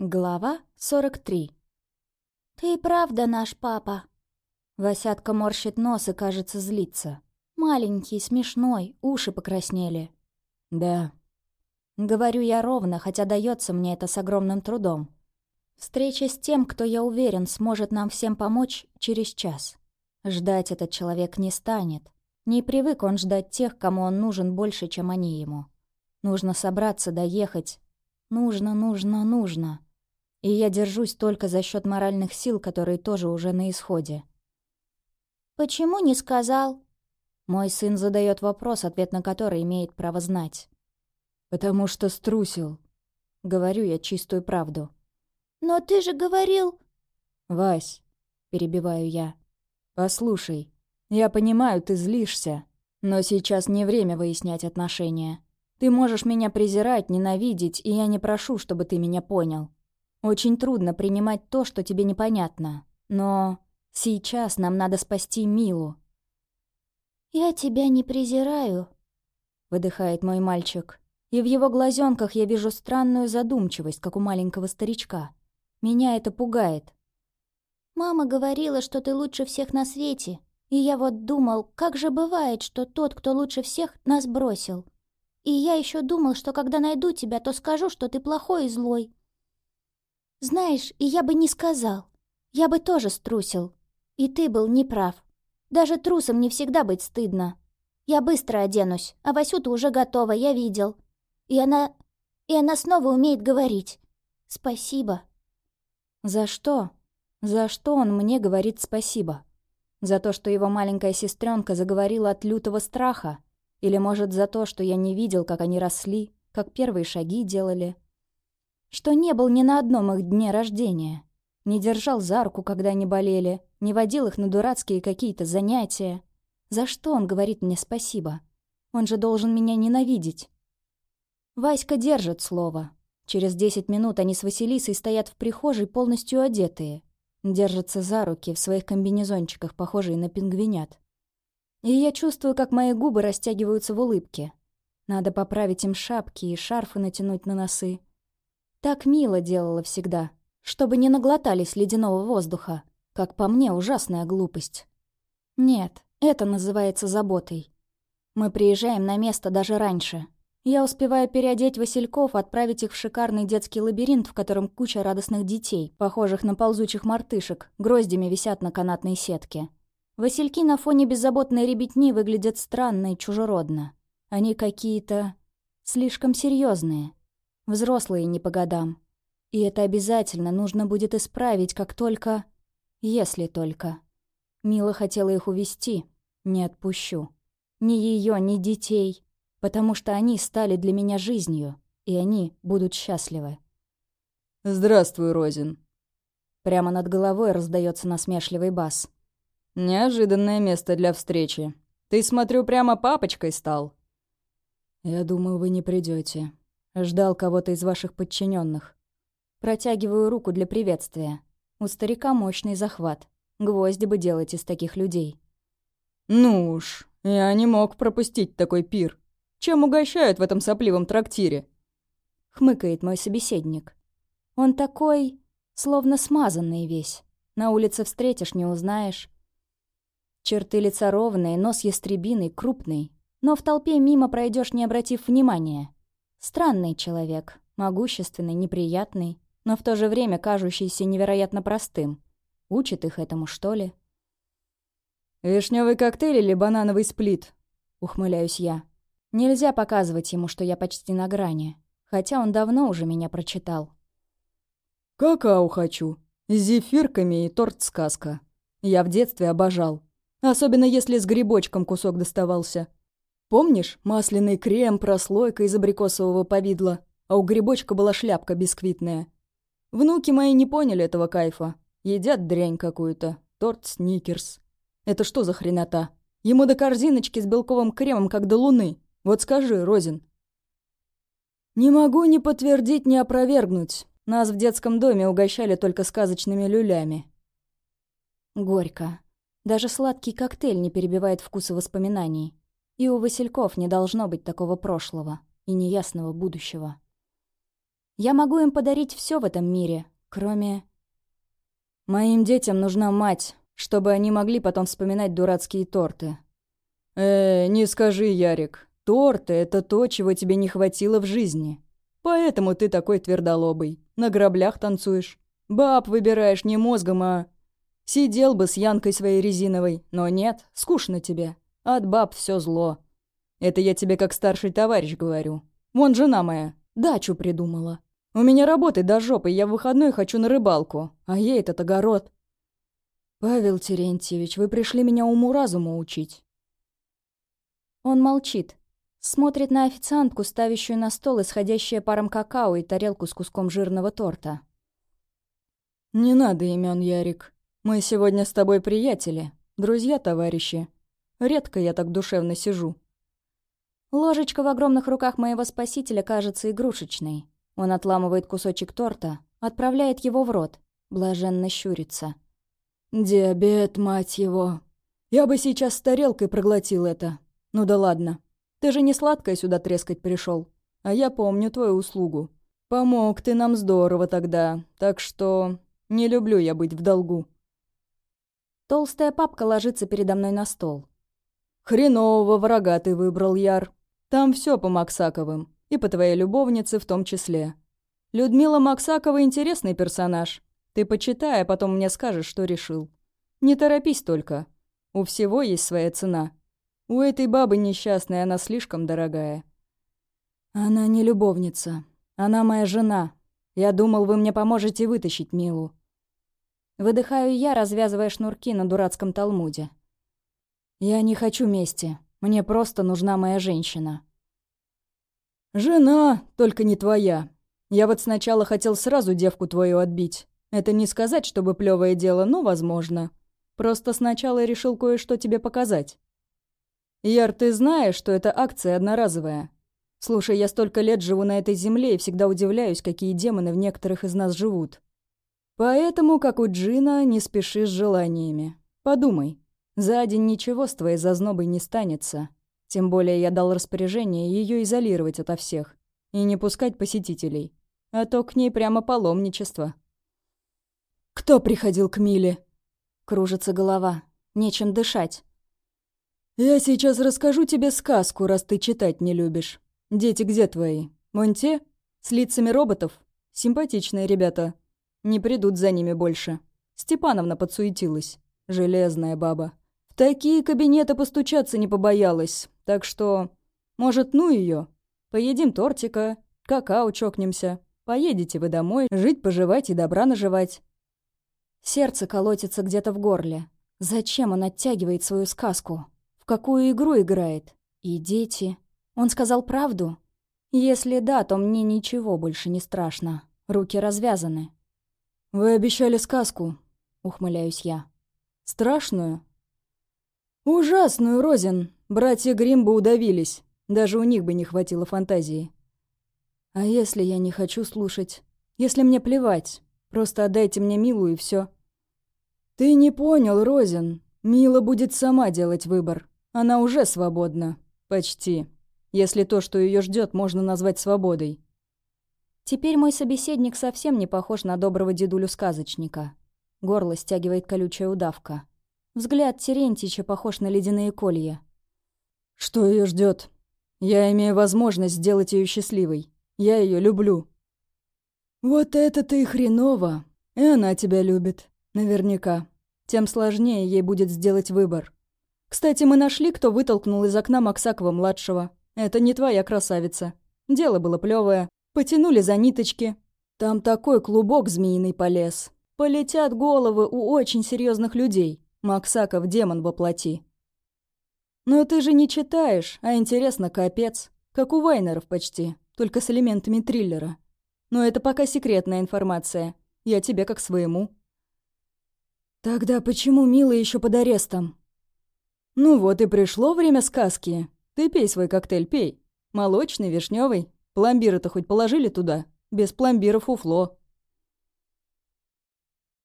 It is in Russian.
Глава 43 «Ты и правда наш папа?» Васятка морщит нос и, кажется, злится. Маленький, смешной, уши покраснели. «Да». Говорю я ровно, хотя дается мне это с огромным трудом. Встреча с тем, кто, я уверен, сможет нам всем помочь через час. Ждать этот человек не станет. Не привык он ждать тех, кому он нужен больше, чем они ему. Нужно собраться, доехать. Нужно, нужно, нужно. И я держусь только за счет моральных сил, которые тоже уже на исходе. «Почему не сказал?» Мой сын задает вопрос, ответ на который имеет право знать. «Потому что струсил». Говорю я чистую правду. «Но ты же говорил...» «Вась», — перебиваю я, — «послушай, я понимаю, ты злишься, но сейчас не время выяснять отношения. Ты можешь меня презирать, ненавидеть, и я не прошу, чтобы ты меня понял. Очень трудно принимать то, что тебе непонятно. Но сейчас нам надо спасти Милу. «Я тебя не презираю», — выдыхает мой мальчик. И в его глазенках я вижу странную задумчивость, как у маленького старичка. Меня это пугает. «Мама говорила, что ты лучше всех на свете, и я вот думал, как же бывает, что тот, кто лучше всех, нас бросил. И я еще думал, что когда найду тебя, то скажу, что ты плохой и злой. Знаешь, и я бы не сказал. Я бы тоже струсил. И ты был неправ. Даже трусом не всегда быть стыдно. Я быстро оденусь, а Васюта уже готова, я видел. И она... И она снова умеет говорить. Спасибо. За что? За что он мне говорит спасибо? За то, что его маленькая сестренка заговорила от лютого страха? Или, может, за то, что я не видел, как они росли, как первые шаги делали? Что не был ни на одном их дне рождения. Не держал за руку, когда они болели, не водил их на дурацкие какие-то занятия. За что он говорит мне спасибо? Он же должен меня ненавидеть. Васька держит слово. Через десять минут они с Василисой стоят в прихожей полностью одетые. Держатся за руки в своих комбинезончиках, похожие на пингвинят. И я чувствую, как мои губы растягиваются в улыбке. Надо поправить им шапки и шарфы натянуть на носы. Так мило делала всегда, чтобы не наглотались ледяного воздуха. Как по мне, ужасная глупость. Нет, это называется заботой. Мы приезжаем на место даже раньше. Я успеваю переодеть Васильков, отправить их в шикарный детский лабиринт, в котором куча радостных детей, похожих на ползучих мартышек, гроздями висят на канатной сетке. Васильки на фоне беззаботной ребятни выглядят странно и чужеродно. Они какие-то... слишком серьезные. Взрослые не по годам. И это обязательно нужно будет исправить, как только... Если только. Мила хотела их увести. Не отпущу. Ни ее, ни детей. Потому что они стали для меня жизнью. И они будут счастливы. «Здравствуй, Розин». Прямо над головой раздается насмешливый бас. «Неожиданное место для встречи. Ты, смотрю, прямо папочкой стал». «Я думаю, вы не придете. Ждал кого-то из ваших подчиненных. Протягиваю руку для приветствия. У старика мощный захват. Гвозди бы делать из таких людей. «Ну уж, я не мог пропустить такой пир. Чем угощают в этом сопливом трактире?» Хмыкает мой собеседник. Он такой, словно смазанный весь. На улице встретишь, не узнаешь. Черты лица ровные, нос ястребиный, крупный. Но в толпе мимо пройдешь, не обратив внимания. Странный человек, могущественный, неприятный, но в то же время кажущийся невероятно простым. Учит их этому, что ли? «Вишневый коктейль или банановый сплит?» — ухмыляюсь я. Нельзя показывать ему, что я почти на грани, хотя он давно уже меня прочитал. «Какао хочу. С зефирками и торт-сказка. Я в детстве обожал. Особенно если с грибочком кусок доставался. Помнишь, масляный крем, прослойка из абрикосового повидла, а у грибочка была шляпка бисквитная? Внуки мои не поняли этого кайфа. Едят дрянь какую-то. Торт сникерс. Это что за хренота? Ему до корзиночки с белковым кремом, как до луны. Вот скажи, Розин. Не могу ни подтвердить, ни опровергнуть. Нас в детском доме угощали только сказочными люлями. Горько. Даже сладкий коктейль не перебивает вкуса воспоминаний. И у Васильков не должно быть такого прошлого и неясного будущего. Я могу им подарить все в этом мире, кроме... Моим детям нужна мать, чтобы они могли потом вспоминать дурацкие торты. Э, не скажи, Ярик. Торты — это то, чего тебе не хватило в жизни. Поэтому ты такой твердолобый. На граблях танцуешь. Баб выбираешь не мозгом, а... Сидел бы с Янкой своей резиновой, но нет, скучно тебе. От баб все зло. Это я тебе как старший товарищ говорю. Вон жена моя, дачу придумала. У меня работы до жопы, я в выходной хочу на рыбалку, а ей этот огород. Павел Терентьевич, вы пришли меня уму-разуму учить. Он молчит. Смотрит на официантку, ставящую на стол исходящее паром какао и тарелку с куском жирного торта. «Не надо имен, Ярик. Мы сегодня с тобой приятели, друзья-товарищи. Редко я так душевно сижу». Ложечка в огромных руках моего спасителя кажется игрушечной. Он отламывает кусочек торта, отправляет его в рот, блаженно щурится. «Диабет, мать его! Я бы сейчас с тарелкой проглотил это. Ну да ладно. Ты же не сладкое сюда трескать пришел, А я помню твою услугу. Помог ты нам здорово тогда, так что не люблю я быть в долгу». Толстая папка ложится передо мной на стол. «Хренового врага ты выбрал, Яр. Там все по Максаковым. И по твоей любовнице в том числе. Людмила Максакова интересный персонаж. Ты почитай, а потом мне скажешь, что решил. Не торопись только. У всего есть своя цена. У этой бабы несчастной она слишком дорогая. Она не любовница. Она моя жена. Я думал, вы мне поможете вытащить Милу. Выдыхаю я, развязывая шнурки на дурацком талмуде. Я не хочу мести. Мне просто нужна моя женщина. «Жена, только не твоя. Я вот сначала хотел сразу девку твою отбить. Это не сказать, чтобы плевое дело, но возможно. Просто сначала решил кое-что тебе показать. Яр, ты знаешь, что эта акция одноразовая? Слушай, я столько лет живу на этой земле и всегда удивляюсь, какие демоны в некоторых из нас живут. Поэтому, как у Джина, не спеши с желаниями. Подумай, за день ничего с твоей зазнобой не станется. Тем более я дал распоряжение ее изолировать ото всех и не пускать посетителей. А то к ней прямо паломничество. «Кто приходил к Миле?» Кружится голова. Нечем дышать. «Я сейчас расскажу тебе сказку, раз ты читать не любишь. Дети где твои? Вон те? С лицами роботов? Симпатичные ребята. Не придут за ними больше. Степановна подсуетилась. Железная баба. Такие кабинеты постучаться не побоялась. Так что, может, ну ее? Поедим тортика, какао чокнемся. Поедете вы домой, жить-поживать и добра наживать. Сердце колотится где-то в горле. Зачем он оттягивает свою сказку? В какую игру играет? И дети? Он сказал правду? Если да, то мне ничего больше не страшно. Руки развязаны. «Вы обещали сказку», — ухмыляюсь я. «Страшную?» «Ужасную, Розин. Братья Грим бы удавились. Даже у них бы не хватило фантазии. А если я не хочу слушать? Если мне плевать? Просто отдайте мне Милу и все. Ты не понял, Розин. Мила будет сама делать выбор. Она уже свободна. Почти. Если то, что ее ждет, можно назвать свободой. Теперь мой собеседник совсем не похож на доброго дедулю-сказочника. Горло стягивает колючая удавка. Взгляд Терентича похож на ледяные колья. Что ее ждет? Я имею возможность сделать ее счастливой. Я ее люблю. Вот это-то и хреново. И она тебя любит. Наверняка. Тем сложнее ей будет сделать выбор. Кстати, мы нашли, кто вытолкнул из окна Максакова-младшего. Это не твоя красавица. Дело было плевое. Потянули за ниточки. Там такой клубок змеиный полез. Полетят головы у очень серьезных людей. Максаков демон воплоти. Но ты же не читаешь, а интересно капец. Как у Вайнеров почти, только с элементами триллера. Но это пока секретная информация. Я тебе как своему. Тогда почему Мила еще под арестом? Ну вот и пришло время сказки. Ты пей свой коктейль, пей. Молочный, вишневый. Пломбиры-то хоть положили туда? Без пломбиров уфло.